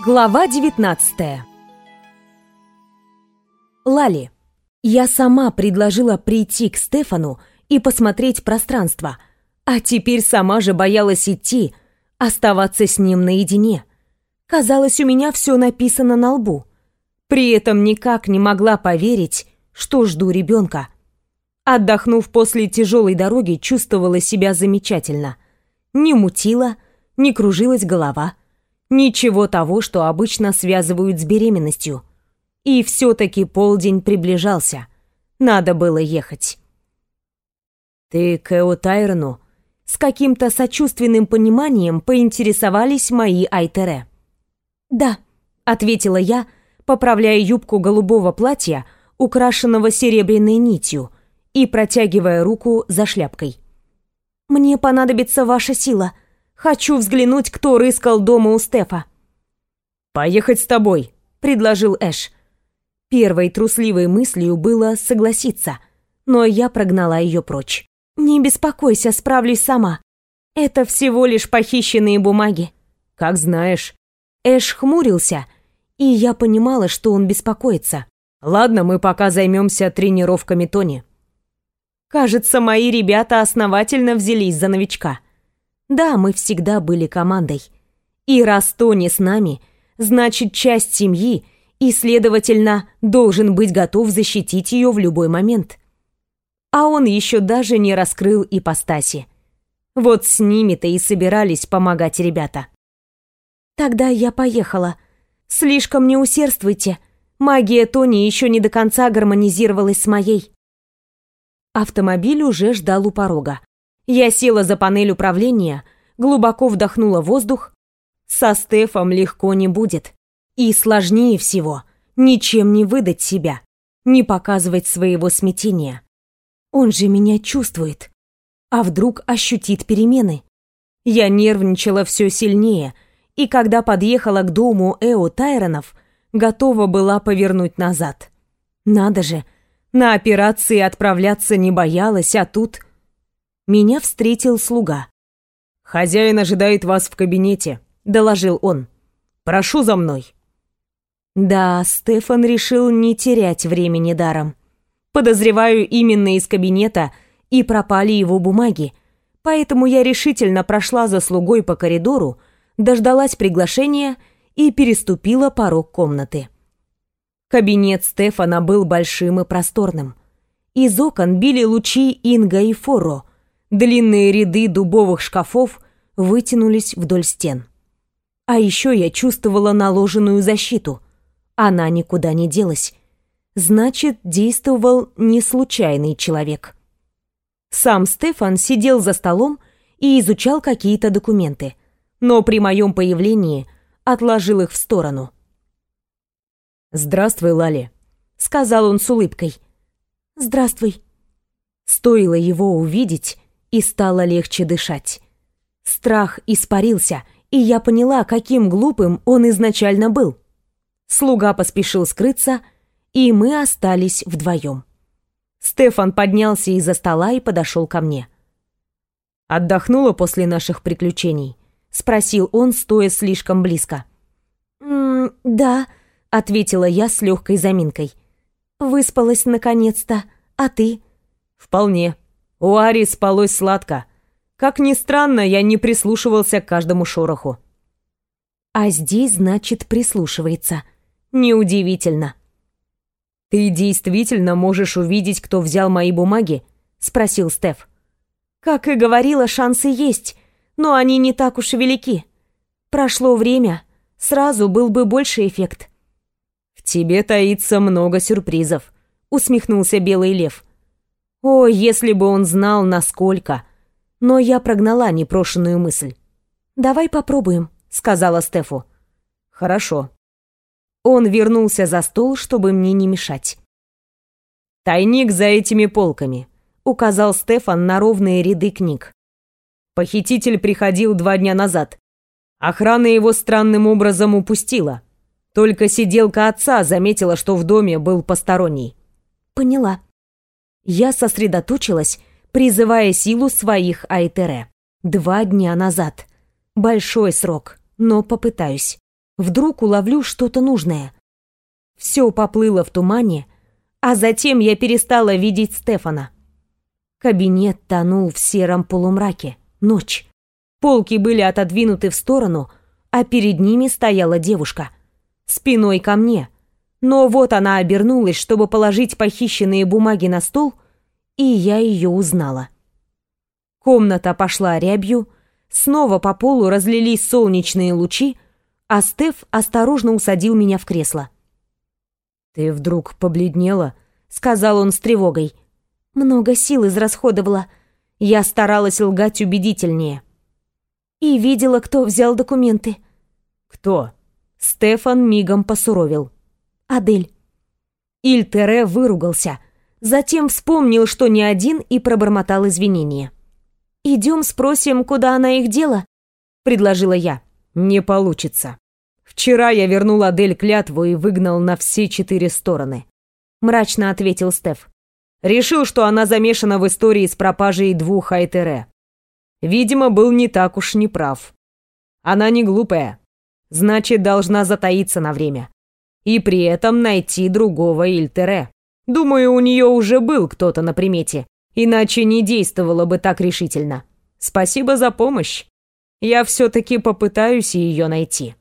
Глава 19 Лали. Я сама предложила прийти к Стефану и посмотреть пространство, а теперь сама же боялась идти, оставаться с ним наедине. Казалось, у меня все написано на лбу. При этом никак не могла поверить, что жду ребенка. Отдохнув после тяжелой дороги, чувствовала себя замечательно. Не мутила, не кружилась голова. Ничего того, что обычно связывают с беременностью. И все-таки полдень приближался. Надо было ехать. «Ты к Эотайрну?» С каким-то сочувственным пониманием поинтересовались мои Айтере. «Да», — ответила я, поправляя юбку голубого платья, украшенного серебряной нитью, и протягивая руку за шляпкой. «Мне понадобится ваша сила. Хочу взглянуть, кто рыскал дома у Стефа». «Поехать с тобой», — предложил Эш. Первой трусливой мыслью было согласиться, но я прогнала ее прочь. «Не беспокойся, справлюсь сама. Это всего лишь похищенные бумаги». «Как знаешь». Эш хмурился, и я понимала, что он беспокоится. «Ладно, мы пока займемся тренировками Тони». Кажется, мои ребята основательно взялись за новичка. Да, мы всегда были командой. И раз Тони с нами, значит, часть семьи, и, следовательно, должен быть готов защитить ее в любой момент. А он еще даже не раскрыл ипостаси. Вот с ними-то и собирались помогать ребята. Тогда я поехала. Слишком не усердствуйте. Магия Тони еще не до конца гармонизировалась с моей. Автомобиль уже ждал у порога. Я села за панель управления, глубоко вдохнула воздух. Со Стефом легко не будет. И сложнее всего ничем не выдать себя, не показывать своего смятения. Он же меня чувствует. А вдруг ощутит перемены? Я нервничала все сильнее, и когда подъехала к дому Эо Тайронов, готова была повернуть назад. Надо же, на операции отправляться не боялась, а тут... Меня встретил слуга. «Хозяин ожидает вас в кабинете», — доложил он. «Прошу за мной». Да, Стефан решил не терять времени даром. Подозреваю, именно из кабинета и пропали его бумаги, поэтому я решительно прошла за слугой по коридору, дождалась приглашения и переступила порог комнаты. Кабинет Стефана был большим и просторным. Из окон били лучи Инга и Форо. Длинные ряды дубовых шкафов вытянулись вдоль стен. А еще я чувствовала наложенную защиту. Она никуда не делась. Значит, действовал не случайный человек. Сам Стефан сидел за столом и изучал какие-то документы, но при моем появлении отложил их в сторону – «Здравствуй, Лали», — сказал он с улыбкой. «Здравствуй». Стоило его увидеть, и стало легче дышать. Страх испарился, и я поняла, каким глупым он изначально был. Слуга поспешил скрыться, и мы остались вдвоем. Стефан поднялся из-за стола и подошел ко мне. «Отдохнула после наших приключений?» — спросил он, стоя слишком близко. «М -м, «Да», — ответила я с легкой заминкой. «Выспалась наконец-то. А ты?» «Вполне. У Ари спалось сладко. Как ни странно, я не прислушивался к каждому шороху». «А здесь, значит, прислушивается. Неудивительно». «Ты действительно можешь увидеть, кто взял мои бумаги?» — спросил Стеф. «Как и говорила, шансы есть, но они не так уж велики. Прошло время, сразу был бы больше эффект» тебе таится много сюрпризов», — усмехнулся Белый Лев. «О, если бы он знал, насколько!» Но я прогнала непрошенную мысль. «Давай попробуем», — сказала Стефу. «Хорошо». Он вернулся за стол, чтобы мне не мешать. «Тайник за этими полками», — указал Стефан на ровные ряды книг. Похититель приходил два дня назад. Охрана его странным образом упустила. Только сиделка отца заметила, что в доме был посторонний. Поняла. Я сосредоточилась, призывая силу своих Айтере. Два дня назад. Большой срок, но попытаюсь. Вдруг уловлю что-то нужное. Все поплыло в тумане, а затем я перестала видеть Стефана. Кабинет тонул в сером полумраке. Ночь. Полки были отодвинуты в сторону, а перед ними стояла девушка. Спиной ко мне. Но вот она обернулась, чтобы положить похищенные бумаги на стол, и я ее узнала. Комната пошла рябью, снова по полу разлились солнечные лучи, а Стеф осторожно усадил меня в кресло. «Ты вдруг побледнела?» — сказал он с тревогой. «Много сил израсходовала. Я старалась лгать убедительнее. И видела, кто взял документы». «Кто?» Стефан мигом посуровил. «Адель». Ильтере выругался, затем вспомнил, что не один, и пробормотал извинения. «Идем спросим, куда она их дела?» — предложила я. «Не получится. Вчера я вернул Адель клятву и выгнал на все четыре стороны», — мрачно ответил Стеф. «Решил, что она замешана в истории с пропажей двух Айтере. Видимо, был не так уж неправ. Она не глупая, значит, должна затаиться на время. И при этом найти другого Ильтере. Думаю, у нее уже был кто-то на примете, иначе не действовала бы так решительно. Спасибо за помощь. Я все-таки попытаюсь ее найти.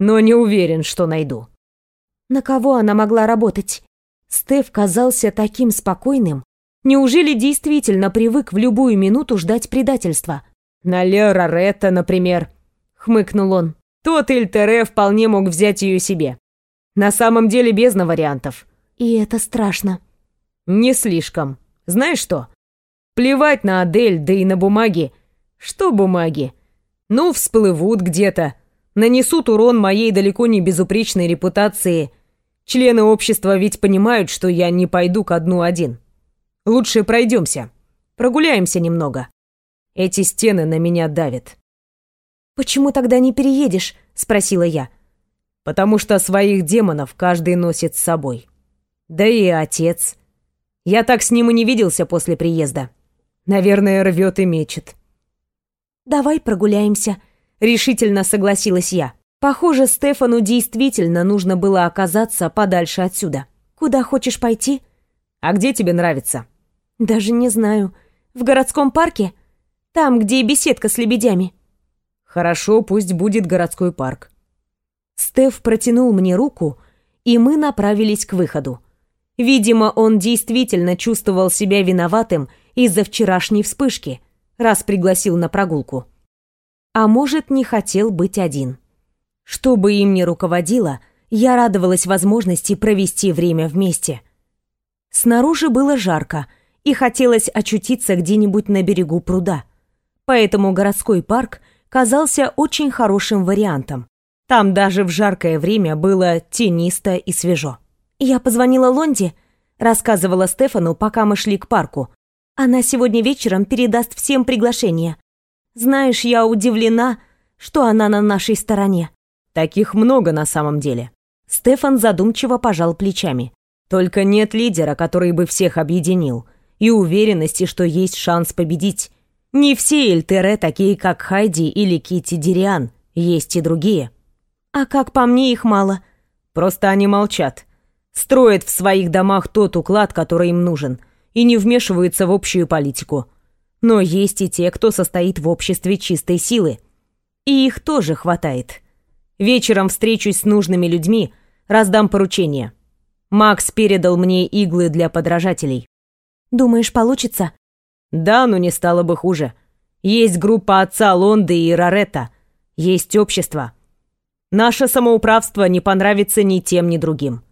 Но не уверен, что найду. На кого она могла работать? Стеф казался таким спокойным. Неужели действительно привык в любую минуту ждать предательства? На Лера Ретта, например, хмыкнул он. Тот Ильтере вполне мог взять ее себе. На самом деле бездна вариантов. И это страшно. Не слишком. Знаешь что? Плевать на Адель, да и на бумаги. Что бумаги? Ну, всплывут где-то, нанесут урон моей далеко не безупречной репутации. Члены общества ведь понимают, что я не пойду ко дну один. Лучше пройдемся, прогуляемся немного. Эти стены на меня давят. «Почему тогда не переедешь?» — спросила я. «Потому что своих демонов каждый носит с собой. Да и отец. Я так с ним и не виделся после приезда. Наверное, рвет и мечет. «Давай прогуляемся», — решительно согласилась я. Похоже, Стефану действительно нужно было оказаться подальше отсюда. «Куда хочешь пойти?» «А где тебе нравится?» «Даже не знаю. В городском парке? Там, где беседка с лебедями». «Хорошо, пусть будет городской парк». Стеф протянул мне руку, и мы направились к выходу. Видимо, он действительно чувствовал себя виноватым из-за вчерашней вспышки — раз пригласил на прогулку. А может, не хотел быть один. Что бы им ни руководило, я радовалась возможности провести время вместе. Снаружи было жарко, и хотелось очутиться где-нибудь на берегу пруда. Поэтому городской парк казался очень хорошим вариантом. Там даже в жаркое время было тенисто и свежо. «Я позвонила Лонде», — рассказывала Стефану, пока мы шли к парку, она сегодня вечером передаст всем приглашение. Знаешь, я удивлена, что она на нашей стороне. Таких много на самом деле. Стефан задумчиво пожал плечами. Только нет лидера, который бы всех объединил, и уверенности, что есть шанс победить. Не все Эльтере такие, как Хайди или Кити Дириан, есть и другие. А как по мне их мало. Просто они молчат. Строят в своих домах тот уклад, который им нужен, и не вмешиваются в общую политику. Но есть и те, кто состоит в обществе чистой силы. И их тоже хватает. Вечером встречусь с нужными людьми, раздам поручения. Макс передал мне иглы для подражателей. Думаешь, получится? Да, но не стало бы хуже. Есть группа отца Лонды и Раретта. Есть общество. Наше самоуправство не понравится ни тем, ни другим.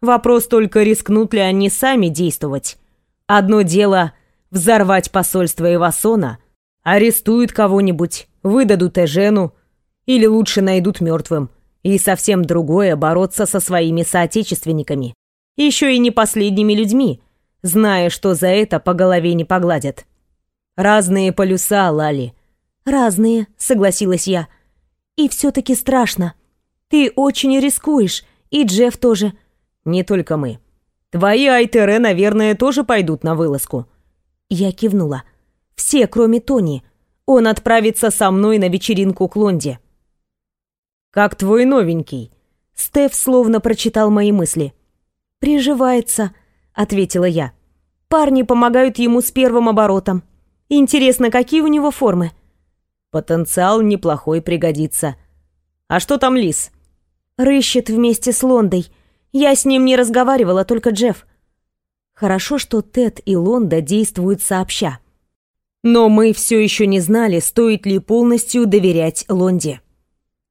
Вопрос только, рискнут ли они сами действовать Одно дело взорвать посольство Ивасона, арестуют кого-нибудь, выдадут Эжену или лучше найдут мертвым. И совсем другое бороться со своими соотечественниками, еще и не последними людьми, зная, что за это по голове не погладят. Разные полюса, Лали. Разные, согласилась я. И все-таки страшно. Ты очень рискуешь, и Джефф тоже. Не только мы. Твои Айтере, наверное, тоже пойдут на вылазку». Я кивнула. «Все, кроме Тони. Он отправится со мной на вечеринку к Лонде». «Как твой новенький?» Стеф словно прочитал мои мысли. «Приживается», — ответила я. «Парни помогают ему с первым оборотом. Интересно, какие у него формы?» «Потенциал неплохой пригодится. А что там Лис?» «Рыщет вместе с Лондой. Я с ним не разговаривала, только Джефф. Хорошо, что Тед и Лонда действуют сообща. Но мы все еще не знали, стоит ли полностью доверять Лонде.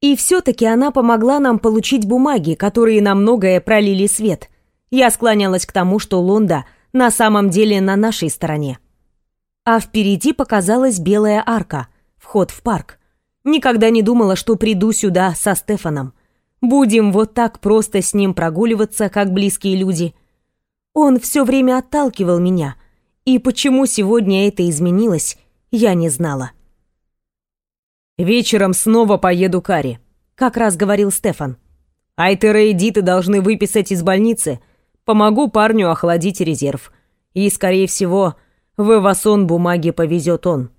И все-таки она помогла нам получить бумаги, которые на многое пролили свет. Я склонялась к тому, что Лонда на самом деле на нашей стороне. А впереди показалась белая арка, вход в парк. Никогда не думала, что приду сюда со Стефаном. Будем вот так просто с ним прогуливаться, как близкие люди. Он все время отталкивал меня, и почему сегодня это изменилось, я не знала. «Вечером снова поеду к Аре», — как раз говорил Стефан. «Айтера и Диты должны выписать из больницы. Помогу парню охладить резерв. И, скорее всего, в Эвасон бумаги повезет он».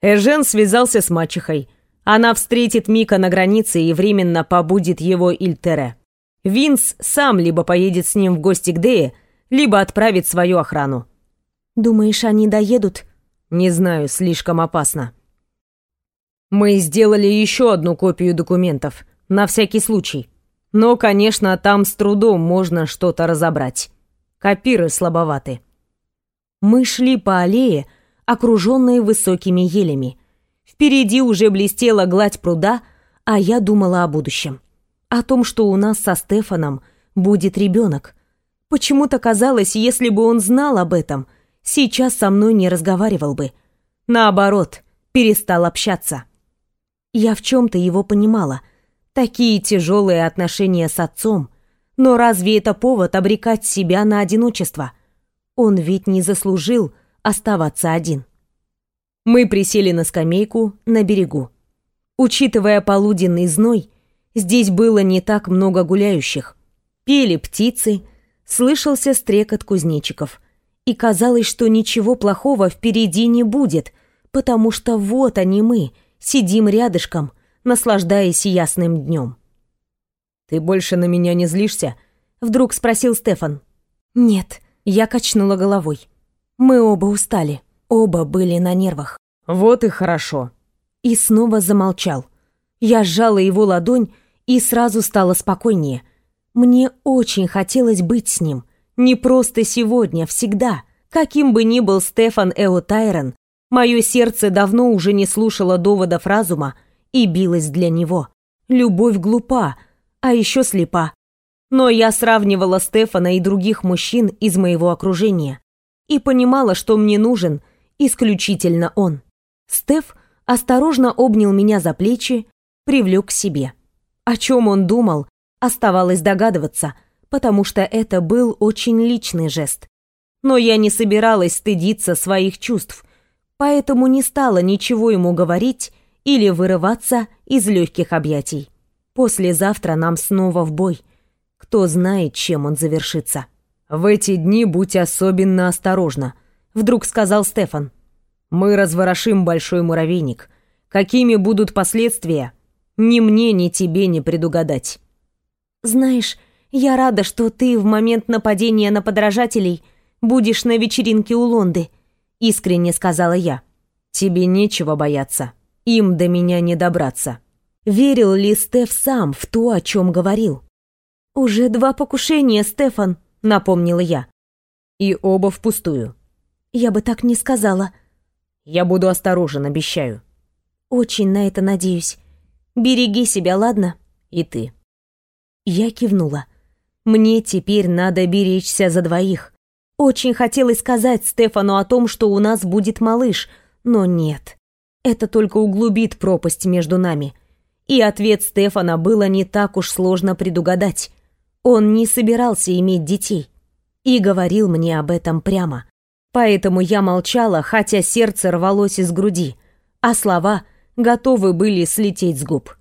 Эжен связался с мачехой. Она встретит Мика на границе и временно побудет его Ильтере. Винс сам либо поедет с ним в гости к Дее, либо отправит свою охрану. Думаешь, они доедут? Не знаю, слишком опасно. Мы сделали еще одну копию документов, на всякий случай. Но, конечно, там с трудом можно что-то разобрать. Копиры слабоваты. Мы шли по аллее, окруженной высокими елями. Впереди уже блестела гладь пруда, а я думала о будущем. О том, что у нас со Стефаном будет ребенок. Почему-то казалось, если бы он знал об этом – сейчас со мной не разговаривал бы. Наоборот, перестал общаться. Я в чем-то его понимала. Такие тяжелые отношения с отцом. Но разве это повод обрекать себя на одиночество? Он ведь не заслужил оставаться один. Мы присели на скамейку на берегу. Учитывая полуденный зной, здесь было не так много гуляющих. Пели птицы, слышался стрекот кузнечиков и казалось, что ничего плохого впереди не будет, потому что вот они мы, сидим рядышком, наслаждаясь ясным днем. «Ты больше на меня не злишься?» — вдруг спросил Стефан. «Нет», — я качнула головой. «Мы оба устали, оба были на нервах». «Вот и хорошо». И снова замолчал. Я сжала его ладонь и сразу стало спокойнее. Мне очень хотелось быть с ним — не просто сегодня, всегда. Каким бы ни был Стефан Эотайрон, мое сердце давно уже не слушало доводов разума и билось для него. Любовь глупа, а еще слепа. Но я сравнивала Стефана и других мужчин из моего окружения и понимала, что мне нужен исключительно он. Стеф осторожно обнял меня за плечи, привлек к себе. О чем он думал, оставалось догадываться – потому что это был очень личный жест. Но я не собиралась стыдиться своих чувств, поэтому не стала ничего ему говорить или вырываться из легких объятий. Послезавтра нам снова в бой. Кто знает, чем он завершится. «В эти дни будь особенно осторожна», — вдруг сказал Стефан. «Мы разворошим большой муравейник. Какими будут последствия, ни мне, ни тебе не предугадать». «Знаешь, я рада, что ты в момент нападения на подражателей будешь на вечеринке у Лонды, искренне сказала я. Тебе нечего бояться. Им до меня не добраться. Верил ли Стеф сам в то, о чем говорил? Уже два покушения, Стефан, напомнила я. И оба впустую. Я бы так не сказала. Я буду осторожен, обещаю. Очень на это надеюсь. Береги себя, ладно? И ты. Я кивнула. Мне теперь надо беречься за двоих. Очень хотелось сказать Стефану о том, что у нас будет малыш, но нет. Это только углубит пропасть между нами. И ответ Стефана было не так уж сложно предугадать. Он не собирался иметь детей. И говорил мне об этом прямо. Поэтому я молчала, хотя сердце рвалось из груди, а слова готовы были слететь с губ.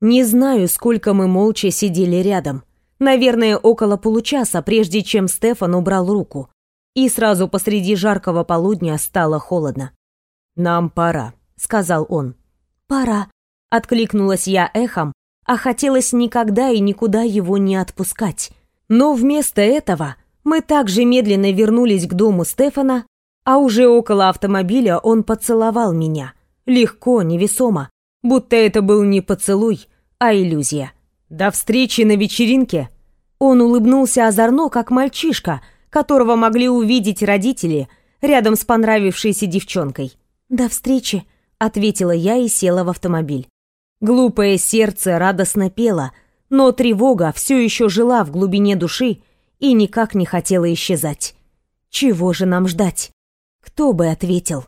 Не знаю, сколько мы молча сидели рядом. Наверное, около получаса, прежде чем Стефан убрал руку. И сразу посреди жаркого полудня стало холодно. «Нам пора», — сказал он. «Пора», — откликнулась я эхом, а хотелось никогда и никуда его не отпускать. Но вместо этого мы также медленно вернулись к дому Стефана, а уже около автомобиля он поцеловал меня. Легко, невесомо, будто это был не поцелуй, а иллюзия. «До встречи на вечеринке!» Он улыбнулся озорно, как мальчишка, которого могли увидеть родители рядом с понравившейся девчонкой. «До встречи», — ответила я и села в автомобиль. Глупое сердце радостно пело, но тревога все еще жила в глубине души и никак не хотела исчезать. Чего же нам ждать? Кто бы ответил?